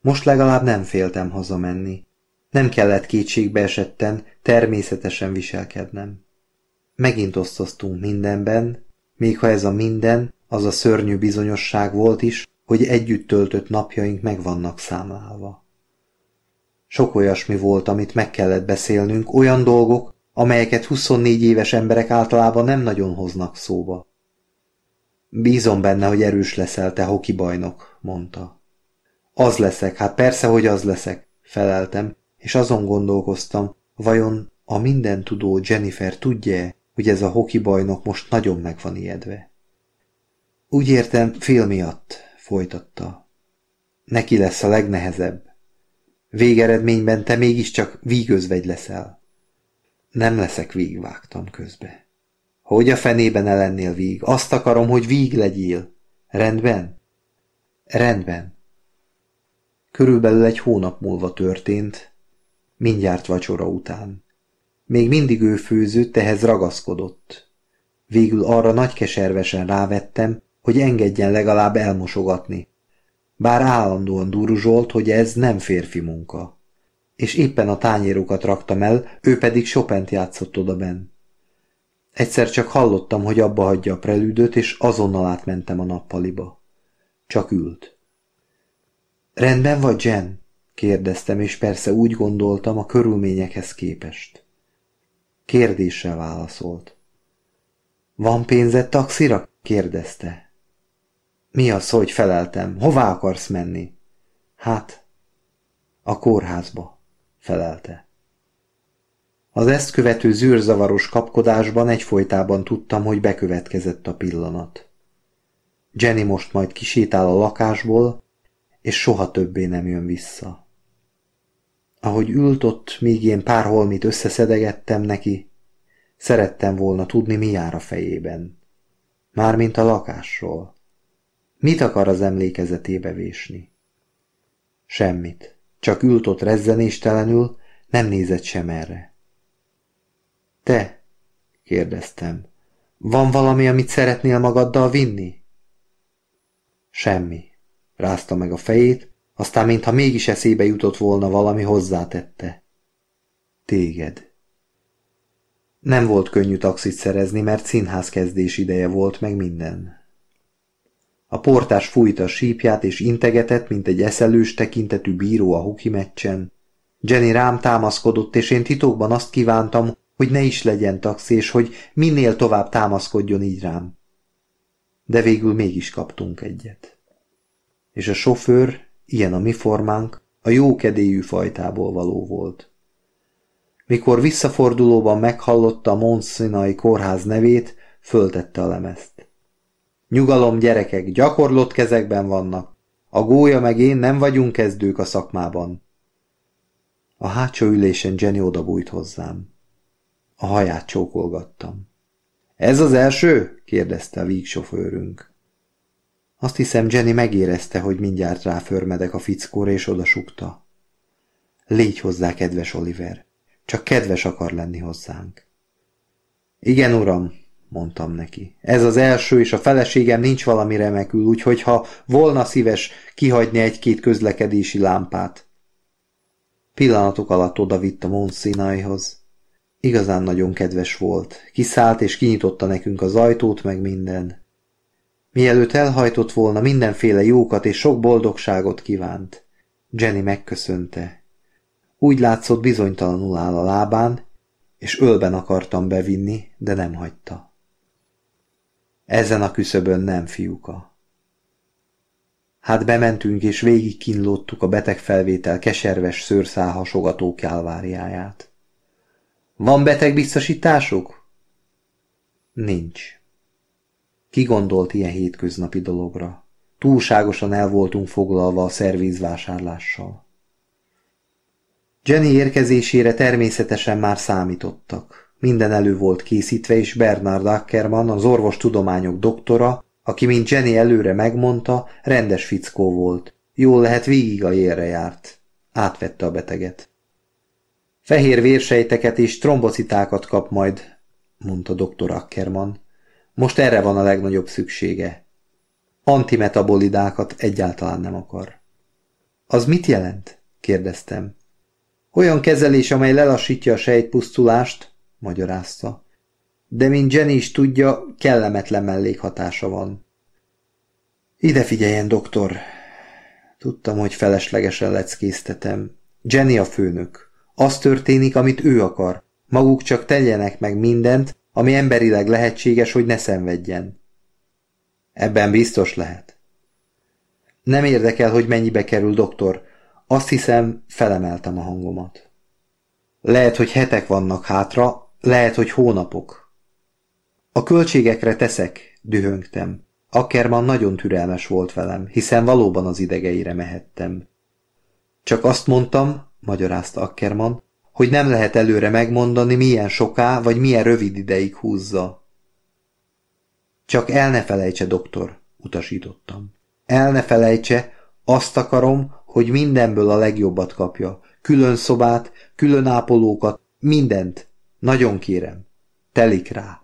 Most legalább nem féltem hazamenni. Nem kellett kétségbe esetten, természetesen viselkednem. Megint osztoztunk mindenben, még ha ez a minden, az a szörnyű bizonyosság volt is, hogy együtt töltött napjaink meg vannak számlálva. Sok olyasmi volt, amit meg kellett beszélnünk, olyan dolgok, amelyeket 24 éves emberek általában nem nagyon hoznak szóba. Bízom benne, hogy erős leszel, te hoki bajnok, mondta. Az leszek, hát persze, hogy az leszek, feleltem, és azon gondolkoztam, vajon a minden tudó Jennifer tudja-e, hogy ez a hoki bajnok most nagyon meg van ijedve. Úgy értem, fél miatt, folytatta. Neki lesz a legnehezebb. Végeredményben te mégiscsak vígözvegy leszel. Nem leszek víg, vágtam közbe. Hogy a fenében ne víg? Azt akarom, hogy víg legyél. Rendben? Rendben. Körülbelül egy hónap múlva történt, mindjárt vacsora után. Még mindig ő főzött, ehhez ragaszkodott. Végül arra nagy keservesen rávettem, hogy engedjen legalább elmosogatni. Bár állandóan duruzsolt, hogy ez nem férfi munka. És éppen a tányérokat raktam el, ő pedig Chopin-t játszott odaben. Egyszer csak hallottam, hogy abba hagyja a prelűdöt, és azonnal átmentem a nappaliba. Csak ült. Rendben vagy, Jen? kérdeztem, és persze úgy gondoltam a körülményekhez képest. Kérdéssel válaszolt. Van pénzed taxira? kérdezte. Mi az, hogy feleltem? Hová akarsz menni? Hát, a kórházba, felelte. Az ezt követő zűrzavaros kapkodásban egyfolytában tudtam, hogy bekövetkezett a pillanat. Jenny most majd kisétál a lakásból, és soha többé nem jön vissza. Ahogy ült ott, míg én pár holmit összeszedegettem neki, szerettem volna tudni, mi jár a fejében. Mármint a lakásról. Mit akar az emlékezetébe vésni? Semmit. Csak ült ott rezzenéstelenül, nem nézett sem erre. Te? kérdeztem. Van valami, amit szeretnél magaddal vinni? Semmi. Rázta meg a fejét, aztán mintha mégis eszébe jutott volna valami, hozzátette. Téged. Nem volt könnyű taxit szerezni, mert színház kezdés ideje volt, meg minden. A portás fújta a sípját és integetett, mint egy eszelős tekintetű bíró a hoki meccsen. Jenny rám támaszkodott, és én titokban azt kívántam, hogy ne is legyen taxi, és hogy minél tovább támaszkodjon így rám. De végül mégis kaptunk egyet. És a sofőr, ilyen a mi formánk, a jó kedélyű fajtából való volt. Mikor visszafordulóban meghallotta a Monszinai kórház nevét, föltette a lemezt. Nyugalom, gyerekek, gyakorlott kezekben vannak. A gólya meg én nem vagyunk kezdők a szakmában. A hátsó ülésen Jenny odabújt hozzám. A haját csókolgattam. Ez az első? kérdezte a vígsofőrünk. Azt hiszem, Jenny megérezte, hogy mindjárt ráförmedek a fickóra, és odasukta. Légy hozzá, kedves Oliver. Csak kedves akar lenni hozzánk. Igen, uram, mondtam neki. Ez az első, és a feleségem nincs valami remekül, úgyhogy ha volna szíves kihagyni egy-két közlekedési lámpát. Pillanatok alatt odavitt a Monszínaihoz. Igazán nagyon kedves volt. Kiszállt és kinyitotta nekünk az ajtót, meg minden. Mielőtt elhajtott volna, mindenféle jókat és sok boldogságot kívánt. Jenny megköszönte. Úgy látszott bizonytalanul áll a lábán, és ölben akartam bevinni, de nem hagyta. Ezen a küszöbön nem, fiúka. Hát bementünk, és végig kínlódtuk a betegfelvétel keserves szőrszál hasogató kálváriáját. Van betegbiztosításuk? Nincs. Ki gondolt ilyen hétköznapi dologra? Túlságosan el voltunk foglalva a szervízvásárlással. Jenny érkezésére természetesen már számítottak. Minden elő volt készítve, és Bernard Ackerman, az orvostudományok doktora, aki, mint Jenny előre megmondta, rendes fickó volt. Jól lehet végig a érre járt. Átvette a beteget. Fehér vérsejteket és trombocitákat kap majd, mondta dr. Ackerman. Most erre van a legnagyobb szüksége. Antimetabolidákat egyáltalán nem akar. Az mit jelent? kérdeztem. Olyan kezelés, amely lelassítja a sejtpusztulást, magyarázta. De mint Jenny is tudja, kellemetlen mellékhatása van. Ide figyeljen, doktor! Tudtam, hogy feleslegesen leckésztetem. Jenny a főnök. Az történik, amit ő akar. Maguk csak tegyenek meg mindent, ami emberileg lehetséges, hogy ne szenvedjen. Ebben biztos lehet. Nem érdekel, hogy mennyibe kerül, doktor. Azt hiszem, felemeltem a hangomat. Lehet, hogy hetek vannak hátra, lehet, hogy hónapok. A költségekre teszek, dühöngtem. Ackerman nagyon türelmes volt velem, hiszen valóban az idegeire mehettem. Csak azt mondtam, magyarázta Ackerman, hogy nem lehet előre megmondani, milyen soká vagy milyen rövid ideig húzza. Csak el ne felejtse, doktor, utasítottam. El ne felejtse, azt akarom, hogy mindenből a legjobbat kapja. Külön szobát, külön ápolókat, mindent. Nagyon kérem. Telik rá.